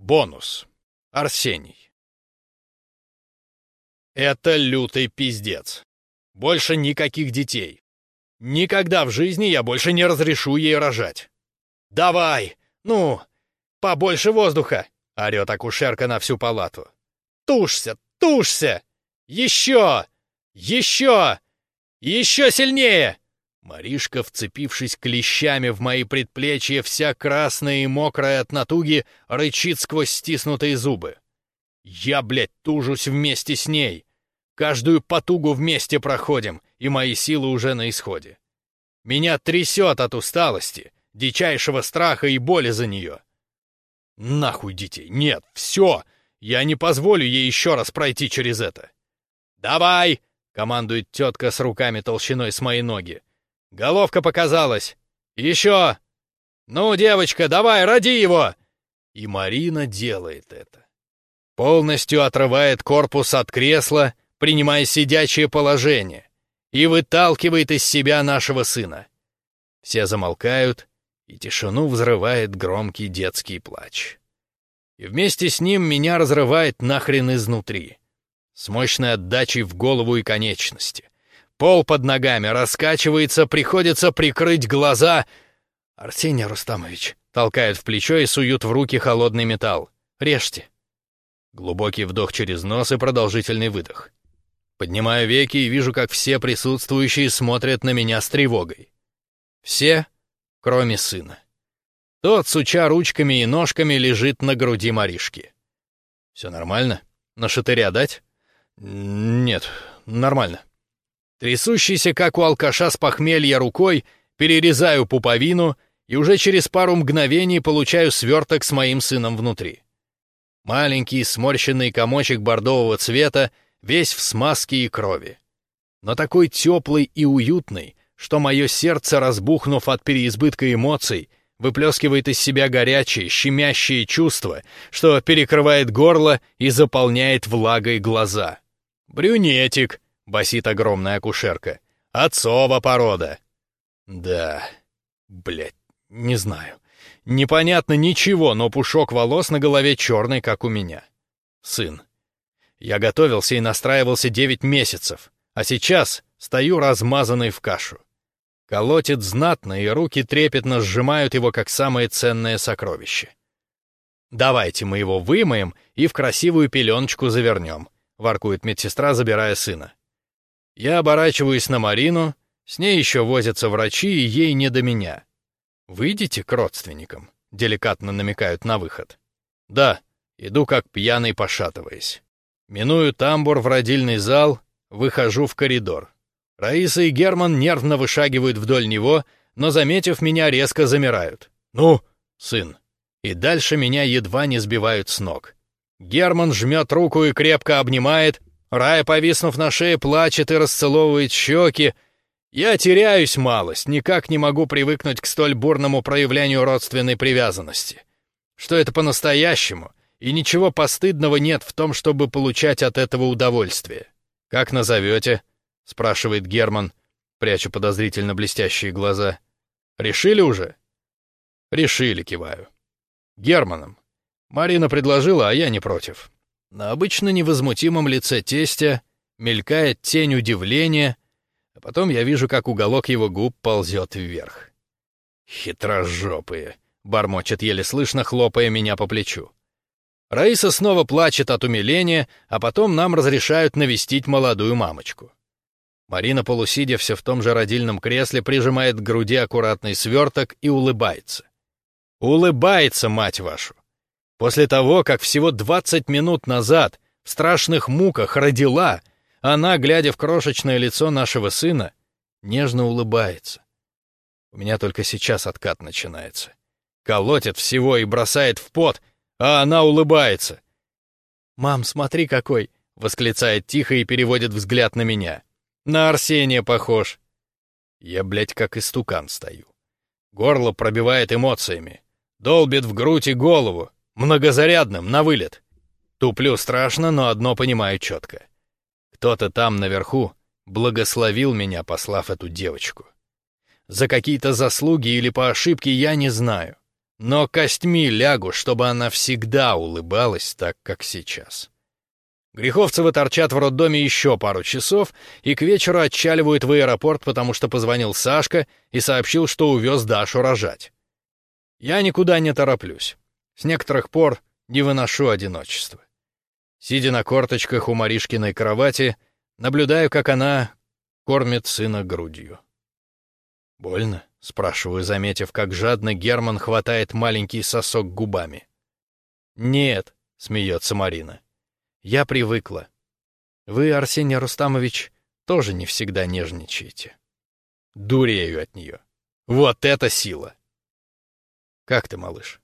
Бонус. Арсений. Это лютый пиздец. Больше никаких детей. Никогда в жизни я больше не разрешу ей рожать. «Давай! Ну, побольше воздуха!» — орёт акушерка на всю палату. «Тушься! Тушься! Еще! Еще! Еще сильнее!» Маришка, вцепившись клещами в мои предплечья, вся красная и мокрая от натуги, рычит сквозь стиснутые зубы. Я, блядь, тужусь вместе с ней. Каждую потугу вместе проходим, и мои силы уже на исходе. Меня трясет от усталости, дичайшего страха и боли за нее. Нахуй детей, нет, все, я не позволю ей еще раз пройти через это. «Давай!» — командует тетка с руками толщиной с мои ноги. Головка показалась. Еще! Ну, девочка, давай, роди его!» И Марина делает это. Полностью отрывает корпус от кресла, принимая сидячее положение, и выталкивает из себя нашего сына. Все замолкают, и тишину взрывает громкий детский плач. И вместе с ним меня разрывает нахрен изнутри, с мощной отдачей в голову и конечности. Пол под ногами раскачивается, приходится прикрыть глаза. «Арсений Рустамович», — толкает в плечо и суют в руки холодный металл. «Режьте». Глубокий вдох через нос и продолжительный выдох. Поднимаю веки и вижу, как все присутствующие смотрят на меня с тревогой. Все, кроме сына. Тот, суча ручками и ножками, лежит на груди Маришки. «Все нормально? На шатыря дать?» «Нет, нормально». Трясущийся, как у алкаша с похмелья рукой, перерезаю пуповину и уже через пару мгновений получаю сверток с моим сыном внутри. Маленький сморщенный комочек бордового цвета, весь в смазке и крови. Но такой теплый и уютный, что мое сердце, разбухнув от переизбытка эмоций, выплескивает из себя горячие, щемящие чувства, что перекрывает горло и заполняет влагой глаза. «Брюнетик», басит огромная акушерка. «Отцова порода!» «Да, блядь, не знаю. Непонятно ничего, но пушок волос на голове черный, как у меня. Сын. Я готовился и настраивался девять месяцев, а сейчас стою размазанный в кашу. Колотит знатно, и руки трепетно сжимают его, как самое ценное сокровище. «Давайте мы его вымоем и в красивую пеленочку завернем», — воркует медсестра, забирая сына. Я оборачиваюсь на Марину, с ней еще возятся врачи, и ей не до меня. «Выйдите к родственникам», — деликатно намекают на выход. «Да», иду как пьяный, пошатываясь. Миную тамбур в родильный зал, выхожу в коридор. Раиса и Герман нервно вышагивают вдоль него, но, заметив меня, резко замирают. «Ну, сын!» И дальше меня едва не сбивают с ног. Герман жмет руку и крепко обнимает, Рая, повиснув на шее, плачет и расцеловывает щеки. Я теряюсь малость, никак не могу привыкнуть к столь бурному проявлению родственной привязанности. Что это по-настоящему, и ничего постыдного нет в том, чтобы получать от этого удовольствие. «Как назовете?» — спрашивает Герман, пряча подозрительно блестящие глаза. «Решили уже?» «Решили», — киваю. «Германом. Марина предложила, а я не против». На обычно невозмутимом лице тестя мелькает тень удивления, а потом я вижу, как уголок его губ ползет вверх. «Хитрожопые!» — бормочет еле слышно, хлопая меня по плечу. Раиса снова плачет от умиления, а потом нам разрешают навестить молодую мамочку. Марина, полусидя все в том же родильном кресле, прижимает к груди аккуратный сверток и улыбается. Улыбается, мать вашу! После того, как всего 20 минут назад в страшных муках родила, она, глядя в крошечное лицо нашего сына, нежно улыбается. У меня только сейчас откат начинается. Колотит всего и бросает в пот, а она улыбается. «Мам, смотри какой!» — восклицает тихо и переводит взгляд на меня. «На Арсения похож!» Я, блядь, как истукан стою. Горло пробивает эмоциями. Долбит в грудь и голову. Многозарядным, на вылет. Туплю страшно, но одно понимаю четко. Кто-то там наверху благословил меня, послав эту девочку. За какие-то заслуги или по ошибке я не знаю. но костьми лягу, чтобы она всегда улыбалась так, как сейчас. Греховцевы торчат в роддоме еще пару часов и к вечеру отчаливают в аэропорт, потому что позвонил Сашка и сообщил, что увез Дашу рожать. Я никуда не тороплюсь. С некоторых пор не выношу одиночества. Сидя на корточках у Маришкиной кровати, наблюдаю, как она кормит сына грудью. «Больно?» — спрашиваю, заметив, как жадно Герман хватает маленький сосок губами. «Нет», — смеется Марина. Я привыкла. Вы, Арсений Рустамович, тоже не всегда нежничаете. Дурею от нее. Вот это сила! Как ты, малыш?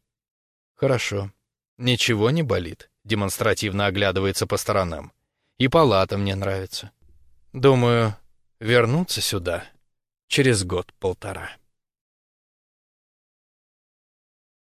Хорошо. Ничего не болит. Демонстративно оглядывается по сторонам. И палата мне нравится. Думаю, вернуться сюда через год-полтора.